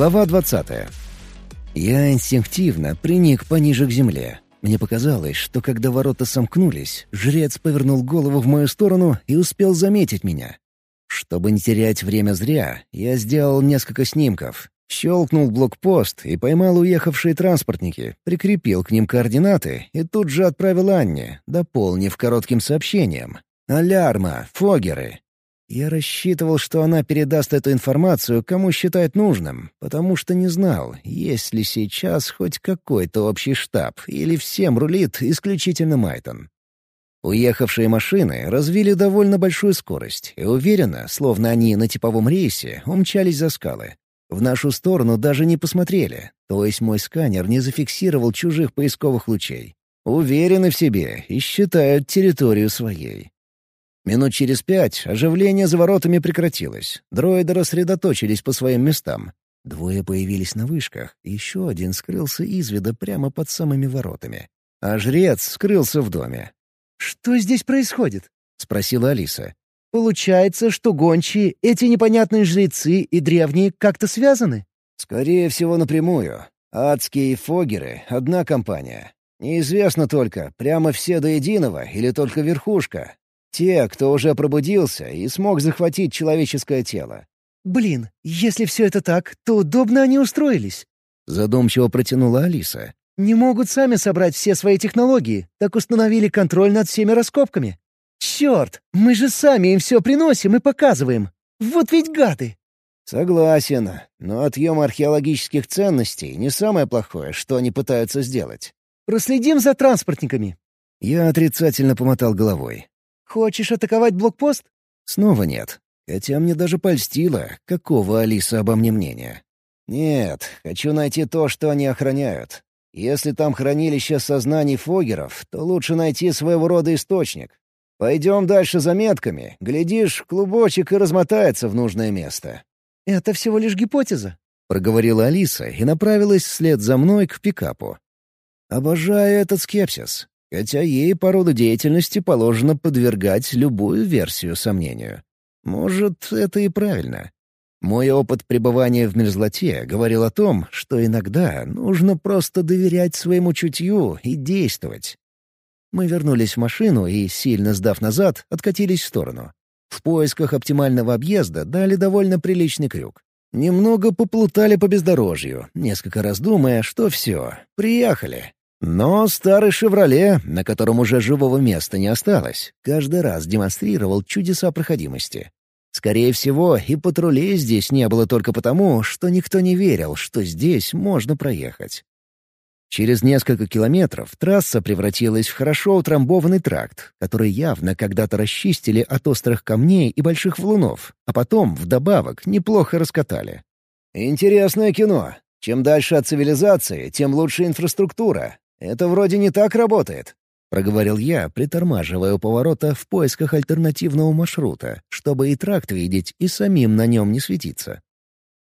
Глава 20. Я инстинктивно приник пониже к земле. Мне показалось, что когда ворота сомкнулись, жрец повернул голову в мою сторону и успел заметить меня. Чтобы не терять время зря, я сделал несколько снимков, щелкнул блокпост и поймал уехавшие транспортники, прикрепил к ним координаты и тут же отправил Анне, дополнив коротким сообщением. «Алярма! Фогеры! Я рассчитывал, что она передаст эту информацию, кому считает нужным, потому что не знал, есть ли сейчас хоть какой-то общий штаб, или всем рулит исключительно Майтон. Уехавшие машины развили довольно большую скорость и уверенно, словно они на типовом рейсе, умчались за скалы. В нашу сторону даже не посмотрели, то есть мой сканер не зафиксировал чужих поисковых лучей. Уверены в себе и считают территорию своей. Минут через пять оживление за воротами прекратилось. Дроиды рассредоточились по своим местам. Двое появились на вышках, еще один скрылся из вида прямо под самыми воротами. А жрец скрылся в доме. «Что здесь происходит?» — спросила Алиса. «Получается, что гончие, эти непонятные жрецы и древние как-то связаны?» «Скорее всего, напрямую. Адские и Фогеры — одна компания. Неизвестно только, прямо все до единого или только верхушка, те, кто уже пробудился и смог захватить человеческое тело. «Блин, если все это так, то удобно они устроились», — задумчиво протянула Алиса. «Не могут сами собрать все свои технологии, так установили контроль над всеми раскопками. Черт, мы же сами им все приносим и показываем. Вот ведь гады!» «Согласен, но отъем археологических ценностей не самое плохое, что они пытаются сделать». «Проследим за транспортниками». Я отрицательно помотал головой. «Хочешь атаковать блокпост?» Снова нет. Хотя мне даже польстило, какого Алиса обо мне мнения. «Нет, хочу найти то, что они охраняют. Если там хранилище сознаний фогеров, то лучше найти своего рода источник. Пойдем дальше за метками. Глядишь, клубочек и размотается в нужное место». «Это всего лишь гипотеза», — проговорила Алиса и направилась вслед за мной к пикапу. Обожаю этот скепсис хотя ей по роду деятельности положено подвергать любую версию сомнению. Может, это и правильно. Мой опыт пребывания в мерзлоте говорил о том, что иногда нужно просто доверять своему чутью и действовать. Мы вернулись в машину и, сильно сдав назад, откатились в сторону. В поисках оптимального объезда дали довольно приличный крюк. Немного поплутали по бездорожью, несколько раз думая, что все, приехали. Но старый «Шевроле», на котором уже живого места не осталось, каждый раз демонстрировал чудеса проходимости. Скорее всего, и патрулей здесь не было только потому, что никто не верил, что здесь можно проехать. Через несколько километров трасса превратилась в хорошо утрамбованный тракт, который явно когда-то расчистили от острых камней и больших валунов, а потом, вдобавок, неплохо раскатали. «Интересное кино. Чем дальше от цивилизации, тем лучше инфраструктура, это вроде не так работает», — проговорил я, притормаживая у поворота в поисках альтернативного маршрута, чтобы и тракт видеть, и самим на нем не светиться.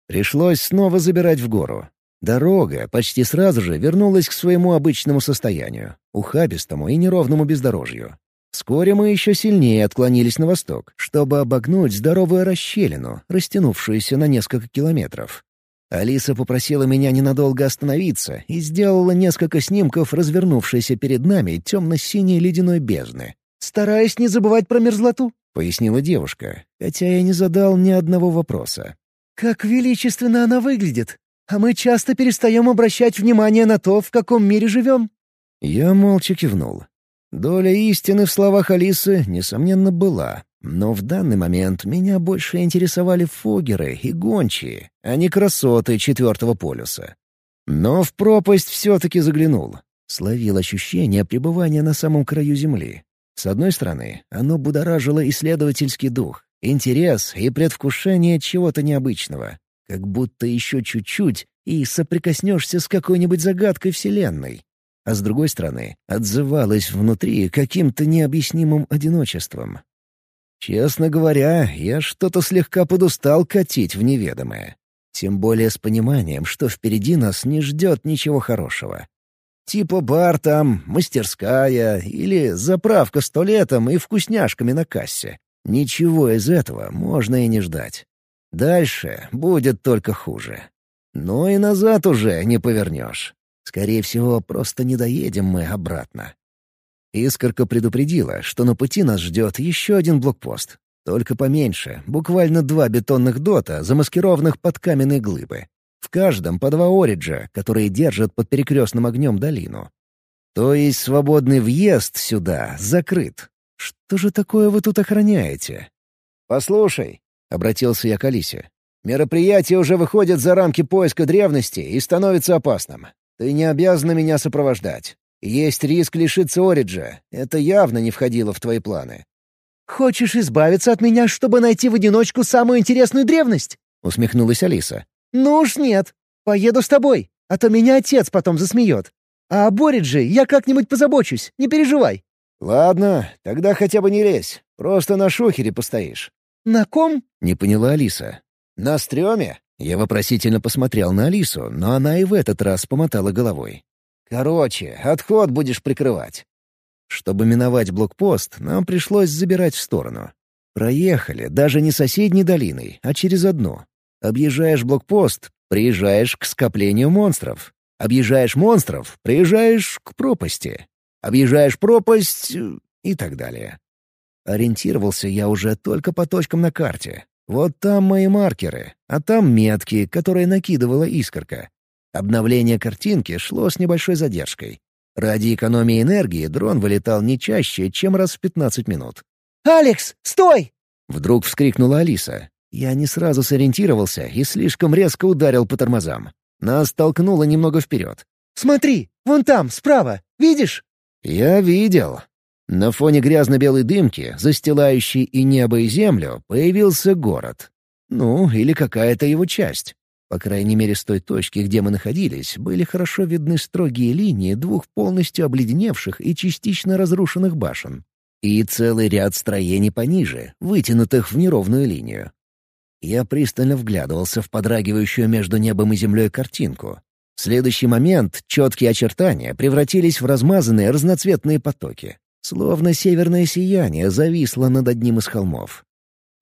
Пришлось снова забирать в гору. Дорога почти сразу же вернулась к своему обычному состоянию — ухабистому и неровному бездорожью. Вскоре мы еще сильнее отклонились на восток, чтобы обогнуть здоровую расщелину, растянувшуюся на несколько километров. Алиса попросила меня ненадолго остановиться и сделала несколько снимков развернувшейся перед нами темно-синей ледяной бездны. «Стараясь не забывать про мерзлоту», — пояснила девушка, хотя я не задал ни одного вопроса. «Как величественно она выглядит! А мы часто перестаем обращать внимание на то, в каком мире живем». Я молча кивнул. Доля истины в словах Алисы, несомненно, была, но в данный момент меня больше интересовали фогеры и гончие, а не красоты четвертого полюса. Но в пропасть все-таки заглянул. Словил ощущение пребывания на самом краю Земли. С одной стороны, оно будоражило исследовательский дух, интерес и предвкушение чего-то необычного. Как будто еще чуть-чуть и соприкоснешься с какой-нибудь загадкой Вселенной. А с другой стороны, отзывалось внутри каким-то необъяснимым одиночеством, Честно говоря, я что-то слегка подустал катить в неведомое. Тем более с пониманием, что впереди нас не ждет ничего хорошего. Типа бар там, мастерская или заправка с туалетом и вкусняшками на кассе. Ничего из этого можно и не ждать. Дальше будет только хуже. Но и назад уже не повернешь. Скорее всего, просто не доедем мы обратно. Искорка предупредила, что на пути нас ждет еще один блокпост. Только поменьше, буквально два бетонных дота, замаскированных под каменные глыбы. В каждом по два ориджа, которые держат под перекрестным огнем долину. То есть свободный въезд сюда закрыт. Что же такое вы тут охраняете? «Послушай», — обратился я к Алисе, — «мероприятие уже выходит за рамки поиска древности и становится опасным. Ты не обязана меня сопровождать. Есть риск лишиться Ориджа. Это явно не входило в твои планы». «Хочешь избавиться от меня, чтобы найти в одиночку самую интересную древность?» — усмехнулась Алиса. «Ну уж нет. Поеду с тобой, а то меня отец потом засмеет. А об Оридже я как-нибудь позабочусь, не переживай». «Ладно, тогда хотя бы не лезь. Просто на шухере постоишь». «На ком?» — не поняла Алиса. «На стреме?» Я вопросительно посмотрел на Алису, но она и в этот раз помотала головой. «Короче, отход будешь прикрывать». Чтобы миновать блокпост, нам пришлось забирать в сторону. Проехали даже не соседней долиной, а через одну. Объезжаешь блокпост, приезжаешь к скоплению монстров. Объезжаешь монстров, приезжаешь к пропасти. Объезжаешь пропасть и так далее. Ориентировался я уже только по точкам на карте. Вот там мои маркеры, а там метки, которые накидывала искорка. Обновление картинки шло с небольшой задержкой. Ради экономии энергии дрон вылетал не чаще, чем раз в 15 минут. «Алекс, стой!» — вдруг вскрикнула Алиса. Я не сразу сориентировался и слишком резко ударил по тормозам. Нас толкнуло немного вперед. «Смотри, вон там, справа, видишь?» «Я видел». На фоне грязно-белой дымки, застилающей и небо, и землю, появился город. Ну, или какая-то его часть. По крайней мере, с той точки, где мы находились, были хорошо видны строгие линии двух полностью обледеневших и частично разрушенных башен. И целый ряд строений пониже, вытянутых в неровную линию. Я пристально вглядывался в подрагивающую между небом и землей картинку. В следующий момент четкие очертания превратились в размазанные разноцветные потоки. Словно северное сияние зависло над одним из холмов.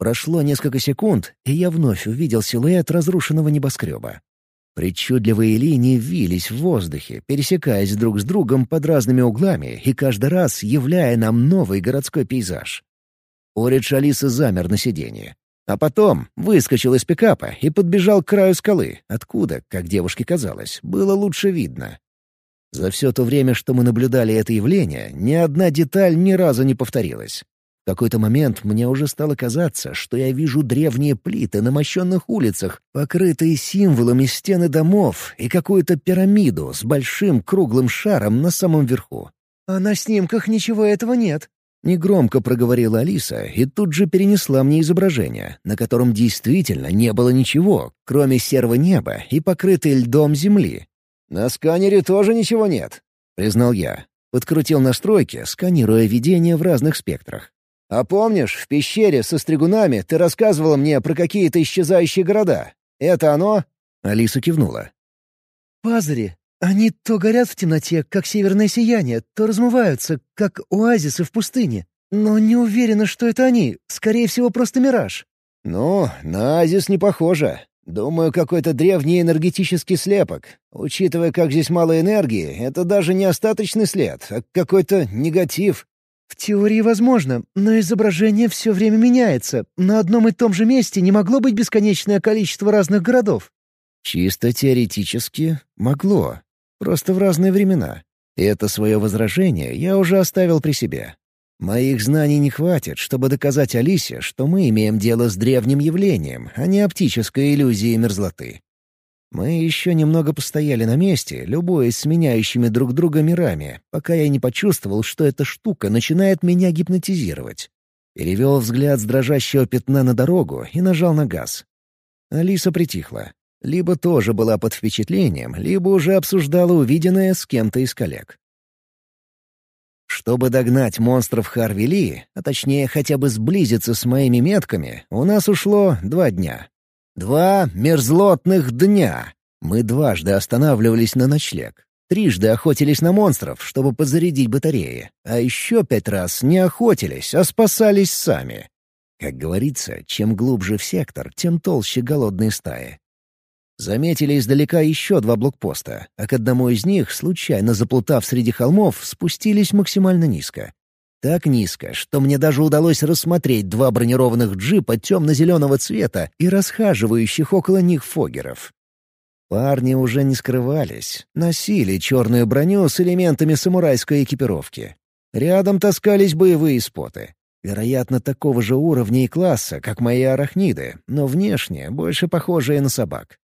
Прошло несколько секунд, и я вновь увидел силуэт разрушенного небоскреба. Причудливые линии вились в воздухе, пересекаясь друг с другом под разными углами и каждый раз являя нам новый городской пейзаж. Оридж Алиса замер на сиденье. А потом выскочил из пикапа и подбежал к краю скалы, откуда, как девушке казалось, было лучше видно. За все то время, что мы наблюдали это явление, ни одна деталь ни разу не повторилась. В какой-то момент мне уже стало казаться, что я вижу древние плиты на мощенных улицах, покрытые символами стены домов и какую-то пирамиду с большим круглым шаром на самом верху. «А на снимках ничего этого нет», Негромко проговорила Алиса и тут же перенесла мне изображение, на котором действительно не было ничего, кроме серого неба и покрытой льдом земли. «На сканере тоже ничего нет», — признал я. Подкрутил настройки, сканируя видение в разных спектрах. «А помнишь, в пещере со стригунами ты рассказывала мне про какие-то исчезающие города? Это оно?» Алиса кивнула. «Пазари. Они то горят в темноте, как северное сияние, то размываются, как оазисы в пустыне. Но не уверена, что это они. Скорее всего, просто мираж». «Ну, на оазис не похоже. Думаю, какой-то древний энергетический слепок. Учитывая, как здесь мало энергии, это даже не остаточный след, а какой-то негатив». «В теории возможно, но изображение все время меняется. На одном и том же месте не могло быть бесконечное количество разных городов». «Чисто теоретически могло. Просто в разные времена. Это свое возражение я уже оставил при себе. Моих знаний не хватит, чтобы доказать Алисе, что мы имеем дело с древним явлением, а не оптической иллюзией мерзлоты. Мы еще немного постояли на месте, любуясь сменяющими друг друга мирами, пока я не почувствовал, что эта штука начинает меня гипнотизировать. Перевел взгляд с дрожащего пятна на дорогу и нажал на газ. Алиса притихла. Либо тоже была под впечатлением, либо уже обсуждала увиденное с кем-то из коллег. Чтобы догнать монстров Харвели, а точнее хотя бы сблизиться с моими метками, у нас ушло два дня. Два мерзлотных дня. Мы дважды останавливались на ночлег. Трижды охотились на монстров, чтобы подзарядить батареи. А еще пять раз не охотились, а спасались сами. Как говорится, чем глубже в сектор, тем толще голодные стаи. Заметили издалека еще два блокпоста, а к одному из них, случайно заплутав среди холмов, спустились максимально низко. Так низко, что мне даже удалось рассмотреть два бронированных джипа темно-зеленого цвета и расхаживающих около них фогеров. Парни уже не скрывались, носили черную броню с элементами самурайской экипировки. Рядом таскались боевые споты. Вероятно, такого же уровня и класса, как мои арахниды, но внешне больше похожие на собак.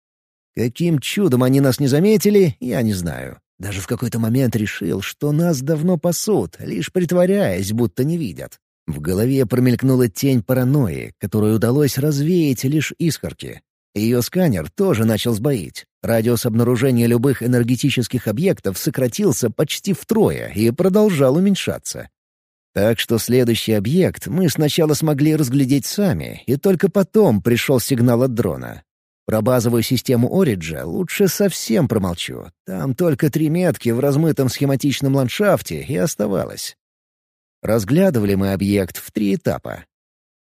Каким чудом они нас не заметили, я не знаю. Даже в какой-то момент решил, что нас давно пасут, лишь притворяясь, будто не видят. В голове промелькнула тень паранойи, которую удалось развеять лишь искорки. Ее сканер тоже начал сбоить. Радиус обнаружения любых энергетических объектов сократился почти втрое и продолжал уменьшаться. Так что следующий объект мы сначала смогли разглядеть сами, и только потом пришел сигнал от дрона. Про базовую систему Ориджа лучше совсем промолчу. Там только три метки в размытом схематичном ландшафте и оставалось. Разглядывали мы объект в три этапа.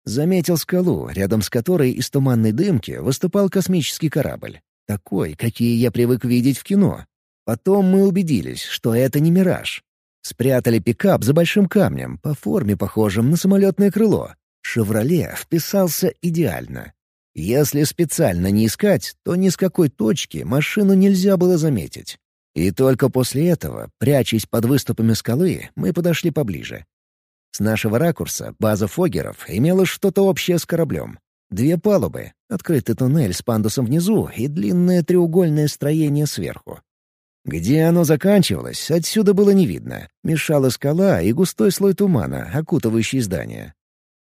Заметил скалу, рядом с которой из туманной дымки выступал космический корабль. Такой, какие я привык видеть в кино. Потом мы убедились, что это не мираж. Спрятали пикап за большим камнем, по форме похожим на самолетное крыло. «Шевроле» вписался идеально. Если специально не искать, то ни с какой точки машину нельзя было заметить. И только после этого, прячась под выступами скалы, мы подошли поближе. С нашего ракурса база Фогеров имела что-то общее с кораблем. Две палубы, открытый туннель с пандусом внизу и длинное треугольное строение сверху. Где оно заканчивалось, отсюда было не видно. Мешала скала и густой слой тумана, окутывающий здание.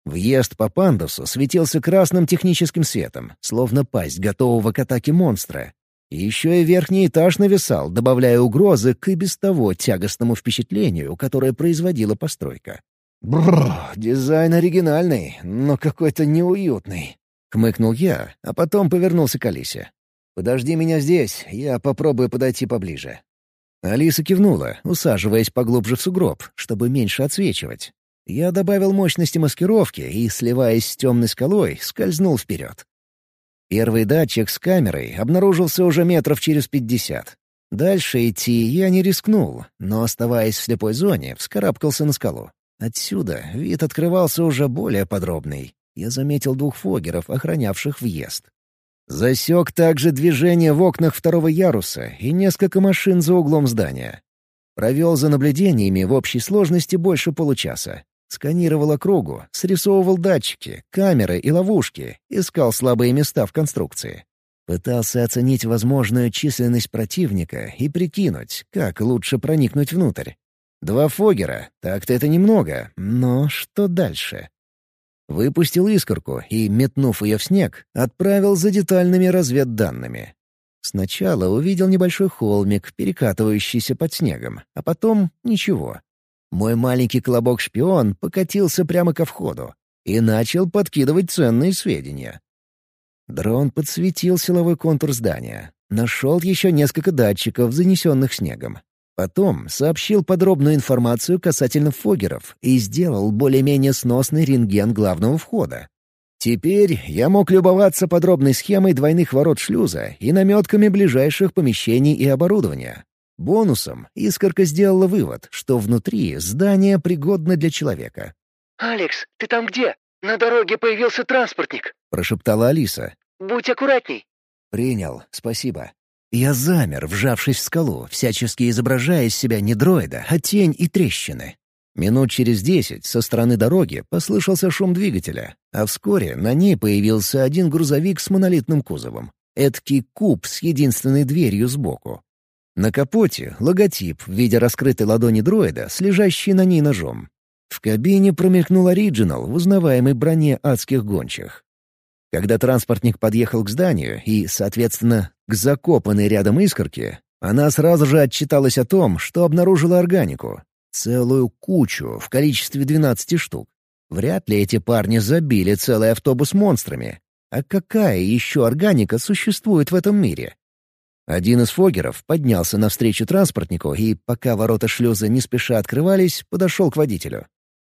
Въезд по пандусу светился красным техническим светом, словно пасть готового к атаке монстра. И еще и верхний этаж нависал, добавляя угрозы к и без того тягостному впечатлению, которое производила постройка. «Бррр, дизайн оригинальный, но какой-то неуютный», — хмыкнул я, а потом повернулся к Алисе. «Подожди меня здесь, я попробую подойти поближе». Алиса кивнула, усаживаясь поглубже в сугроб, чтобы меньше отсвечивать. Я добавил мощности маскировки и, сливаясь с темной скалой, скользнул вперед. Первый датчик с камерой обнаружился уже метров через пятьдесят. Дальше идти я не рискнул, но, оставаясь в слепой зоне, вскарабкался на скалу. Отсюда вид открывался уже более подробный. Я заметил двух фогеров, охранявших въезд. Засек также движение в окнах второго яруса и несколько машин за углом здания. Провел за наблюдениями в общей сложности больше получаса. Сканировал округу, срисовывал датчики, камеры и ловушки, искал слабые места в конструкции. Пытался оценить возможную численность противника и прикинуть, как лучше проникнуть внутрь. Два фогера, так-то это немного, но что дальше? Выпустил искорку и, метнув ее в снег, отправил за детальными разведданными. Сначала увидел небольшой холмик, перекатывающийся под снегом, а потом — ничего. Мой маленький колобок-шпион покатился прямо ко входу и начал подкидывать ценные сведения. Дрон подсветил силовой контур здания. Нашел еще несколько датчиков, занесенных снегом. Потом сообщил подробную информацию касательно фогеров и сделал более-менее сносный рентген главного входа. Теперь я мог любоваться подробной схемой двойных ворот шлюза и наметками ближайших помещений и оборудования. Бонусом Искорка сделала вывод, что внутри здание пригодно для человека. «Алекс, ты там где? На дороге появился транспортник», — прошептала Алиса. «Будь аккуратней». «Принял, спасибо». Я замер, вжавшись в скалу, всячески изображая из себя не дроида, а тень и трещины. Минут через десять со стороны дороги послышался шум двигателя, а вскоре на ней появился один грузовик с монолитным кузовом. Эдкий куб с единственной дверью сбоку. На капоте — логотип в виде раскрытой ладони дроида с на ней ножом. В кабине промелькнул оригинал в узнаваемой броне адских гончих. Когда транспортник подъехал к зданию и, соответственно, к закопанной рядом искорке, она сразу же отчиталась о том, что обнаружила органику. Целую кучу в количестве 12 штук. Вряд ли эти парни забили целый автобус монстрами. А какая еще органика существует в этом мире? Один из фогеров поднялся навстречу транспортнику и, пока ворота шлюза не спеша открывались, подошел к водителю.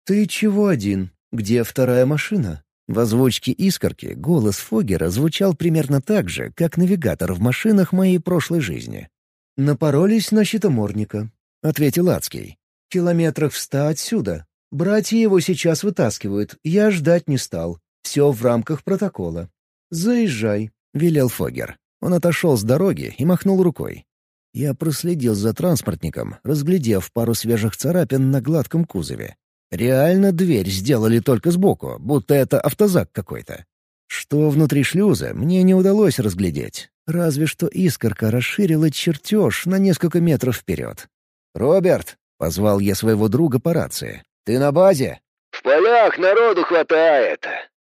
«Ты чего один? Где вторая машина?» В озвучке «Искорки» голос Фогера звучал примерно так же, как навигатор в машинах моей прошлой жизни. «Напоролись на щитоморника», — ответил Ацкий. «Километрах в ста отсюда. Братья его сейчас вытаскивают, я ждать не стал. Все в рамках протокола. Заезжай», — велел Фогер. Он отошел с дороги и махнул рукой. Я проследил за транспортником, разглядев пару свежих царапин на гладком кузове. Реально дверь сделали только сбоку, будто это автозак какой-то. Что внутри шлюза, мне не удалось разглядеть. Разве что искорка расширила чертеж на несколько метров вперед. «Роберт!» — позвал я своего друга по рации. «Ты на базе?» «В полях народу хватает!»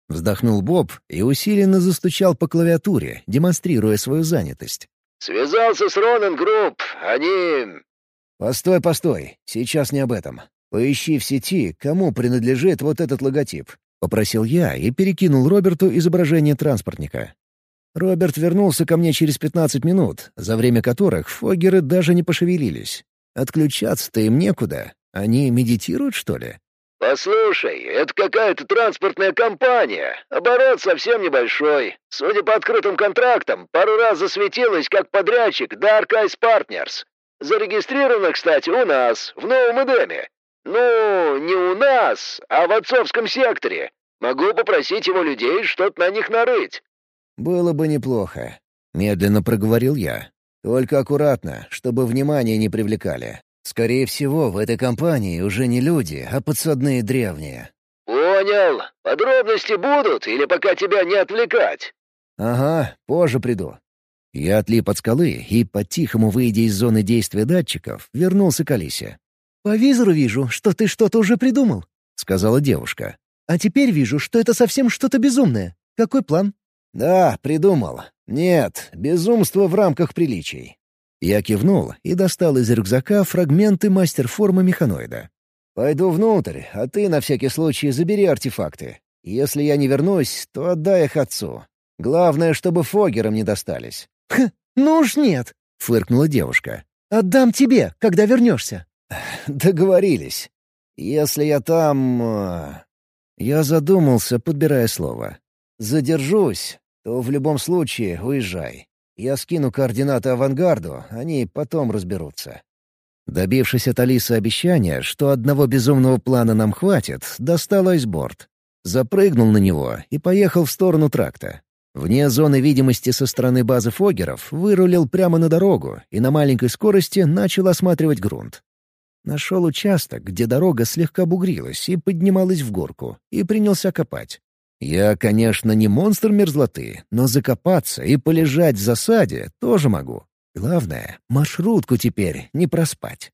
Вздохнул Боб и усиленно застучал по клавиатуре, демонстрируя свою занятость. «Связался с Ронан Групп. Они...» «Постой, постой. Сейчас не об этом. «Поищи в сети, кому принадлежит вот этот логотип», — попросил я и перекинул Роберту изображение транспортника. Роберт вернулся ко мне через 15 минут, за время которых фогеры даже не пошевелились. Отключаться-то им некуда. Они медитируют, что ли? «Послушай, это какая-то транспортная компания. Оборот совсем небольшой. Судя по открытым контрактам, пару раз засветилась как подрядчик Dark Eyes Partners. Зарегистрировано, кстати, у нас, в Новом Эдеме. «Ну, не у нас, а в отцовском секторе. Могу попросить его людей что-то на них нарыть». «Было бы неплохо», — медленно проговорил я. «Только аккуратно, чтобы внимание не привлекали. Скорее всего, в этой компании уже не люди, а подсадные древние». «Понял. Подробности будут или пока тебя не отвлекать?» «Ага, позже приду». Я отлип от скалы и, по-тихому выйдя из зоны действия датчиков, вернулся к Алисе. «По визору вижу, что ты что-то уже придумал», — сказала девушка. «А теперь вижу, что это совсем что-то безумное. Какой план?» «Да, придумал. Нет, безумство в рамках приличий». Я кивнул и достал из рюкзака фрагменты мастер-формы механоида. «Пойду внутрь, а ты на всякий случай забери артефакты. Если я не вернусь, то отдай их отцу. Главное, чтобы Фогерам не достались». «Хм, ну уж нет», — фыркнула девушка. «Отдам тебе, когда вернешься». Договорились. Если я там... Э, я задумался, подбирая слово. Задержусь, то в любом случае уезжай. Я скину координаты авангарду, они потом разберутся. Добившись от Алисы обещания, что одного безумного плана нам хватит, достал айсборд. Запрыгнул на него и поехал в сторону тракта. Вне зоны видимости со стороны базы Фогеров вырулил прямо на дорогу и на маленькой скорости начал осматривать грунт. Нашел участок, где дорога слегка бугрилась и поднималась в горку, и принялся копать. Я, конечно, не монстр мерзлоты, но закопаться и полежать в засаде тоже могу. Главное, маршрутку теперь не проспать.